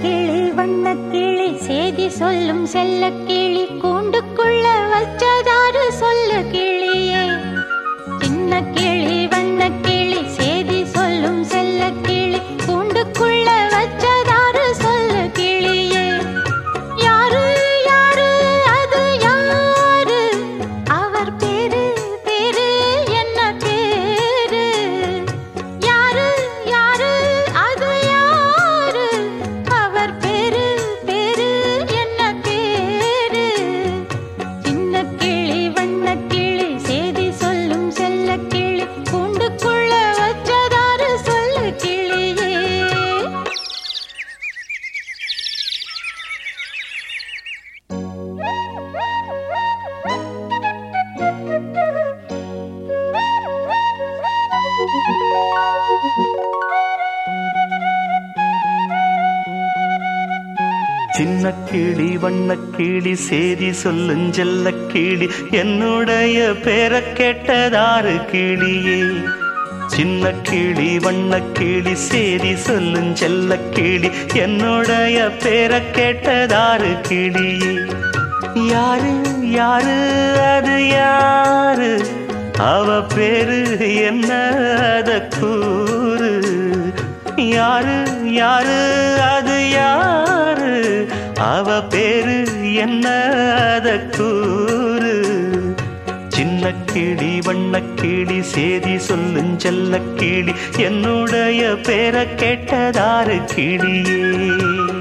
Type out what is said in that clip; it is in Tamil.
கிளி வண்ண கிளி செய்தி சொல்லும் செல்ல கிளி கூண்டுக்குள்ள வச்சதாரு சின்ன கிளி வண்ண கிளி சேதி சொல்லும் செல்ல கிளி என்னுடைய பேரை கேட்டதாறு கிளியே. சின்ன கிளி வண்ண கிளி சேதி சொல்லும் செல்ல கிளி என்னுடைய பேரை கேட்டதாறு கிளியே. யாரு யாரு அது யாரு? அவ பேரு என்ன அத கூறு? யாரு யாரு அது யாரு? அவ பேரு என்ன? கூறு. சின்ன கிளி வண்ண கிளி சேதி சொல்லும் செல்ல கிளி என்னுடைய பேரை கேட்டதாறு கிளியே.